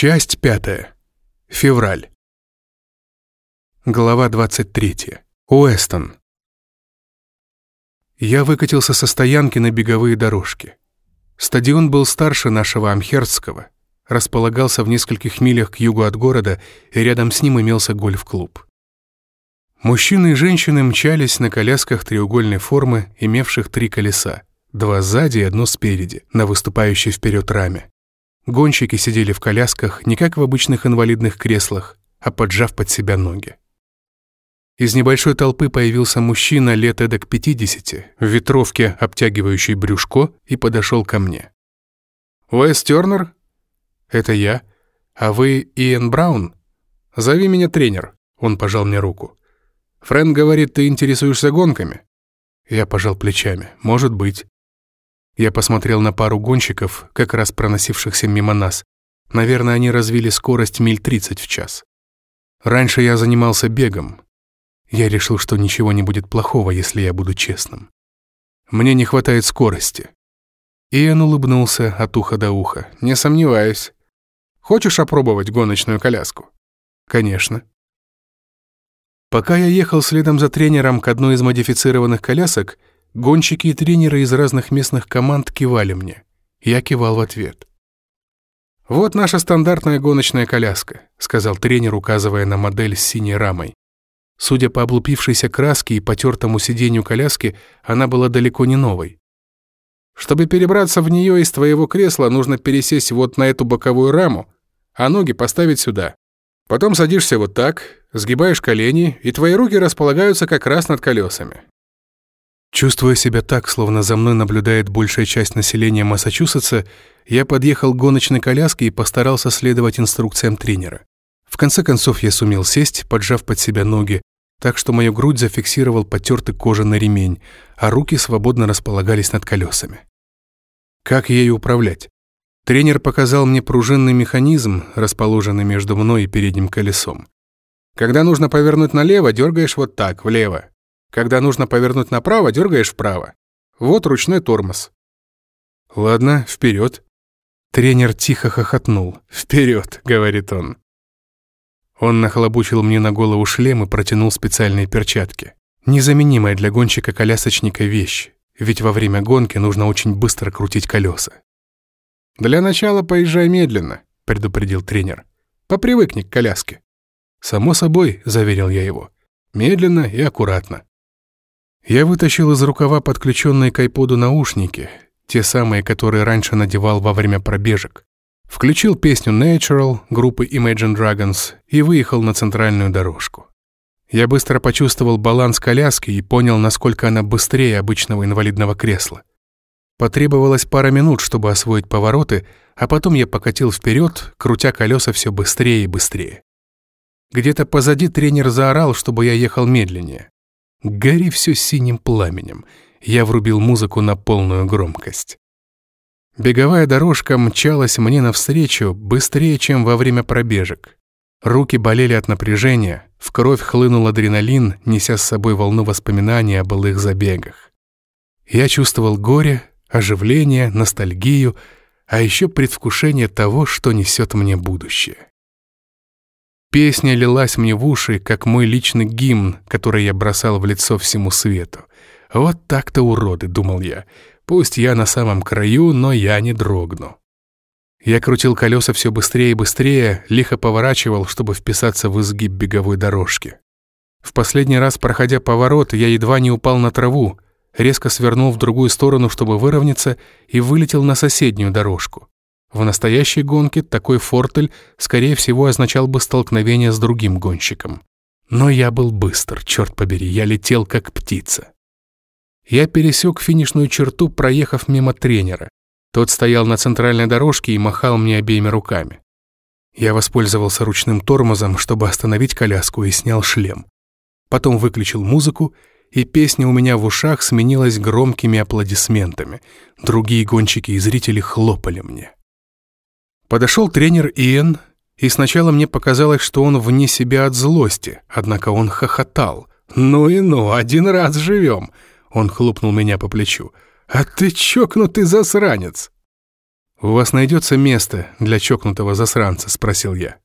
Часть пятая. Февраль. Глава 23. Уэстон. Я выкатился со стоянки на беговые дорожки. Стадион был старше нашего Амхерстского, располагался в нескольких милях к югу от города, и рядом с ним имелся гольф-клуб. Мужчины и женщины мчались на колясках треугольной формы, имевших три колеса, два сзади и одно спереди, на выступающей вперед раме. Гонщики сидели в колясках не как в обычных инвалидных креслах, а поджав под себя ноги. Из небольшой толпы появился мужчина лет эдак 50, в ветровке, обтягивающей брюшко, и подошел ко мне. «Уэс Тернер?» «Это я. А вы Иэн Браун?» «Зови меня тренер», — он пожал мне руку. «Фрэнк говорит, ты интересуешься гонками?» Я пожал плечами. «Может быть». Я посмотрел на пару гонщиков, как раз проносившихся мимо нас. Наверное, они развили скорость миль 30 в час. Раньше я занимался бегом, я решил, что ничего не будет плохого, если я буду честным. Мне не хватает скорости. Иэн улыбнулся от уха до уха. «Не сомневаюсь. Хочешь опробовать гоночную коляску?» «Конечно». Пока я ехал следом за тренером к одной из модифицированных колясок, гонщики и тренеры из разных местных команд кивали мне. Я кивал в ответ. «Вот наша стандартная гоночная коляска», — сказал тренер, указывая на модель с синей рамой. Судя по облупившейся краске и потертому сиденью коляски, она была далеко не новой. Чтобы перебраться в нее из твоего кресла, нужно пересесть вот на эту боковую раму, а ноги поставить сюда. Потом садишься вот так, сгибаешь колени, и твои руки располагаются как раз над колесами. Чувствуя себя так, словно за мной наблюдает большая часть населения Массачусетса, я подъехал к гоночной коляске и постарался следовать инструкциям тренера. В конце концов я сумел сесть, поджав под себя ноги, так что мою грудь зафиксировал потертый кожаный ремень, а руки свободно располагались над колесами. Как ею управлять? Тренер показал мне пружинный механизм, расположенный между мной и передним колесом. Когда нужно повернуть налево, дергаешь вот так, влево. Когда нужно повернуть направо, дергаешь вправо. Вот ручной тормоз. Ладно, вперед. Тренер тихо хохотнул. «Вперед», — говорит он. Он нахлобучил мне на голову шлем и протянул специальные перчатки. Незаменимая для гонщика-колясочника вещь, ведь во время гонки нужно очень быстро крутить колеса. «Для начала поезжай медленно», — предупредил тренер. «Попривыкни к коляске». «Само собой», — заверил я его. «Медленно и аккуратно». Я вытащил из рукава подключенные к айподу наушники, те самые, которые раньше надевал во время пробежек. Включил песню Natural группы Imagine Dragons и выехал на центральную дорожку. Я быстро почувствовал баланс коляски и понял, насколько она быстрее обычного инвалидного кресла. Потребовалось пара минут, чтобы освоить повороты, а потом я покатил вперед, крутя колеса все быстрее и быстрее. Где-то позади тренер заорал, чтобы я ехал медленнее. Гори все синим пламенем. Я врубил музыку на полную громкость. Беговая дорожка мчалась мне навстречу быстрее, чем во время пробежек. Руки болели от напряжения, в кровь хлынул адреналин, неся с собой волну воспоминаний о былых забегах. Я чувствовал горе, оживление, ностальгию, а еще предвкушение того, что несет мне будущее. Песня лилась мне в уши, как мой личный гимн, который я бросал в лицо всему свету. «Вот так-то уроды», — думал я, Пусть я на самом краю, но я не дрогну. Я крутил колеса все быстрее и быстрее, лихо поворачивал, чтобы вписаться в изгиб беговой дорожки. В последний раз, проходя поворот, я едва не упал на траву, резко свернул в другую сторону, чтобы выровняться, и вылетел на соседнюю дорожку. В настоящей гонке такой фортель, скорее всего, означал бы столкновение с другим гонщиком. Но я был быстр, черт побери, я летел как птица. Я пересек финишную черту, проехав мимо тренера. Тот стоял на центральной дорожке и махал мне обеими руками. Я воспользовался ручным тормозом, чтобы остановить коляску и снял шлем. Потом выключил музыку, и песня у меня в ушах сменилась громкими аплодисментами. Другие гонщики и зрители хлопали мне. Подошел тренер Иэн, и сначала мне показалось, что он вне себя от злости, однако он хохотал. «Ну и ну, один раз живем!» Он хлопнул меня по плечу. «А ты чокнутый засранец!» «У вас найдется место для чокнутого засранца?» — спросил я.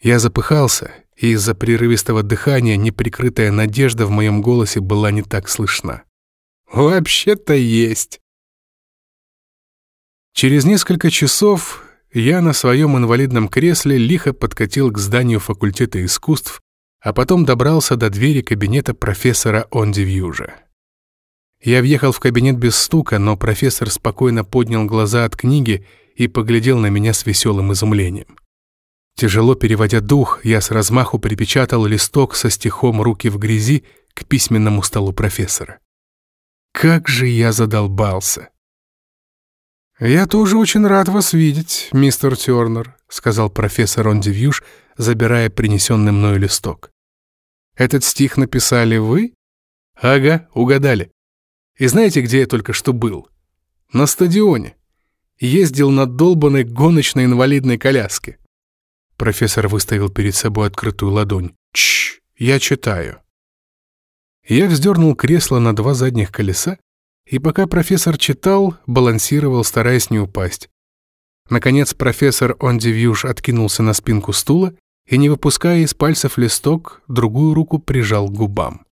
Я запыхался, и из-за прерывистого дыхания неприкрытая надежда в моем голосе была не так слышна. «Вообще-то есть». Через несколько часов я на своем инвалидном кресле лихо подкатил к зданию факультета искусств, а потом добрался до двери кабинета профессора Ондивьюжа. Я въехал в кабинет без стука, но профессор спокойно поднял глаза от книги и поглядел на меня с веселым изумлением. Тяжело переводя дух, я с размаху припечатал листок со стихом «Руки в грязи» к письменному столу профессора. Как же я задолбался! «Я тоже очень рад вас видеть, мистер Тернер», сказал профессор Ондивьюш, забирая принесенный мною листок. «Этот стих написали вы?» «Ага, угадали. И знаете, где я только что был? На стадионе. Ездил на долбанной гоночной инвалидной коляске. Профессор выставил перед собой открытую ладонь. Чш, я читаю. Я вздернул кресло на два задних колеса, и пока профессор читал, балансировал, стараясь не упасть. Наконец профессор Ондивьюш откинулся на спинку стула и, не выпуская из пальцев листок, другую руку прижал к губам.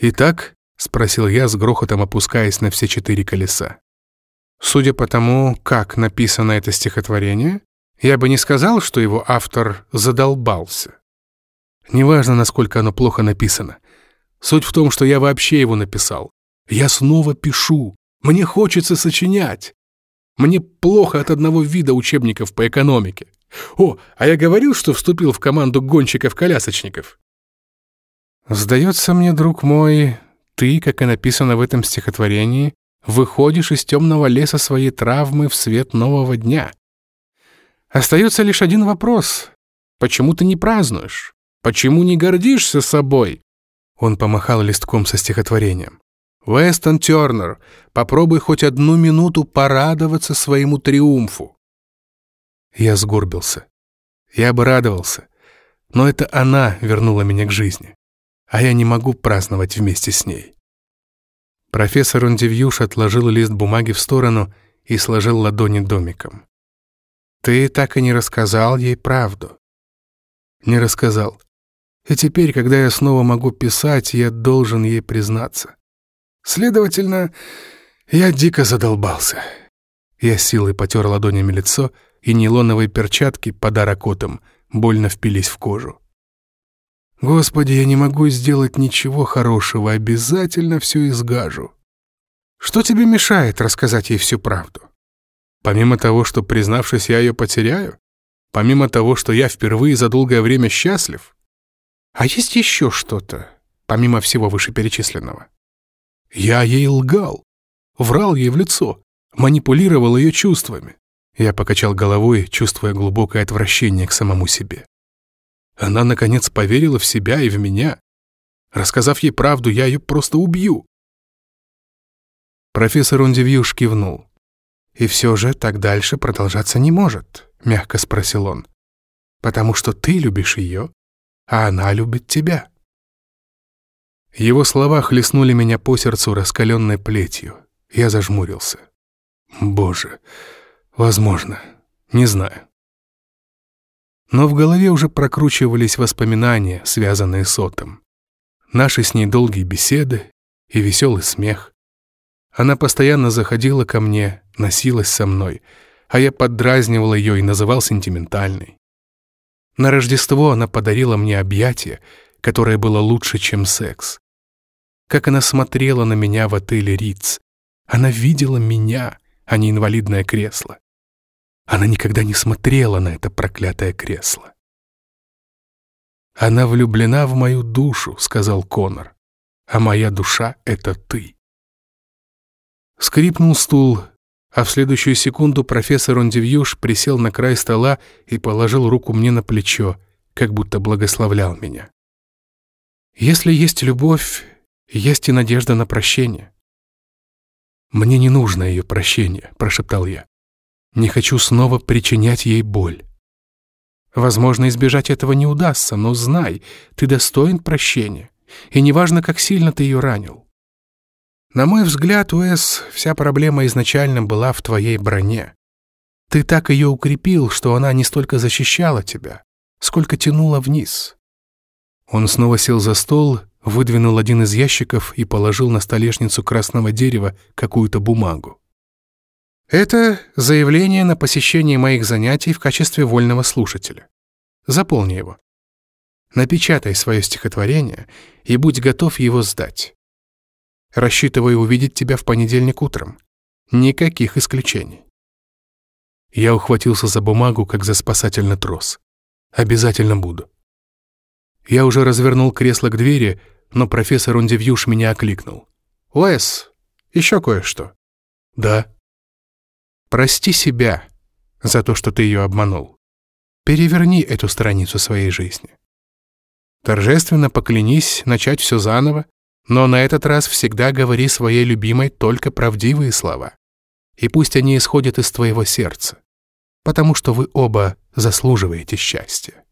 «Итак», — спросил я с грохотом опускаясь на все четыре колеса. «Судя по тому, как написано это стихотворение, я бы не сказал, что его автор задолбался. Неважно, насколько оно плохо написано. Суть в том, что я вообще его написал. Я снова пишу. Мне хочется сочинять. Мне плохо от одного вида учебников по экономике. О, а я говорил, что вступил в команду гонщиков-колясочников. Сдается мне, друг мой, ты, как и написано в этом стихотворении, выходишь из темного леса своей травмы в свет нового дня. Остается лишь один вопрос. Почему ты не празднуешь? Почему не гордишься собой?» Он помахал листком со стихотворением. «Вестон Тернер, попробуй хоть одну минуту порадоваться своему триумфу». Я сгорбился. Я бы радовался, но это она вернула меня к жизни, а я не могу праздновать вместе с ней. Профессор Ондивьюш отложил лист бумаги в сторону и сложил ладони домиком. Ты так и не рассказал ей правду. Не рассказал. И теперь, когда я снова могу писать, я должен ей признаться. Следовательно, я дико задолбался. Я силой потер ладонями лицо, и нейлоновые перчатки, подарок отом, больно впились в кожу. Господи, я не могу сделать ничего хорошего, обязательно все изгажу. Что тебе мешает рассказать ей всю правду? Помимо того, что, признавшись, я ее потеряю? Помимо того, что я впервые за долгое время счастлив? А есть еще что-то, помимо всего вышеперечисленного? Я ей лгал, врал ей в лицо, манипулировал ее чувствами. Я покачал головой, чувствуя глубокое отвращение к самому себе. Она, наконец, поверила в себя и в меня. Рассказав ей правду, я ее просто убью. Профессор Ундивьюш кивнул. «И все же так дальше продолжаться не может», — мягко спросил он. «Потому что ты любишь ее, а она любит тебя». Его слова хлестнули меня по сердцу раскаленной плетью. Я зажмурился. «Боже, возможно, не знаю». Но в голове уже прокручивались воспоминания, связанные с Отом. Наши с ней долгие беседы и веселый смех. Она постоянно заходила ко мне, носилась со мной, а я поддразнивал ее и называл сентиментальной. На Рождество она подарила мне объятие, которое было лучше, чем секс. Как она смотрела на меня в отеле Риц. Она видела меня, а не инвалидное кресло. Она никогда не смотрела на это проклятое кресло. «Она влюблена в мою душу», — сказал Конор. «А моя душа — это ты». Скрипнул стул, а в следующую секунду профессор Ондивьюш присел на край стола и положил руку мне на плечо, как будто благословлял меня. «Если есть любовь, есть и надежда на прощение». «Мне не нужно ее прощение», — прошептал я. «Не хочу снова причинять ей боль». Возможно, избежать этого не удастся, но знай, ты достоин прощения, и неважно, как сильно ты ее ранил. На мой взгляд, Уэс, вся проблема изначально была в твоей броне. Ты так ее укрепил, что она не столько защищала тебя, сколько тянула вниз. Он снова сел за стол, выдвинул один из ящиков и положил на столешницу красного дерева какую-то бумагу. Это заявление на посещение моих занятий в качестве вольного слушателя. Заполни его. Напечатай свое стихотворение и будь готов его сдать. Рассчитываю увидеть тебя в понедельник утром. Никаких исключений. Я ухватился за бумагу, как за спасательный трос. Обязательно буду. Я уже развернул кресло к двери, но профессор Ундивьюш меня окликнул. «Уэс, еще кое-что». «Да». «Прости себя за то, что ты ее обманул. Переверни эту страницу своей жизни. Торжественно поклянись начать все заново, но на этот раз всегда говори своей любимой только правдивые слова. И пусть они исходят из твоего сердца, потому что вы оба заслуживаете счастья.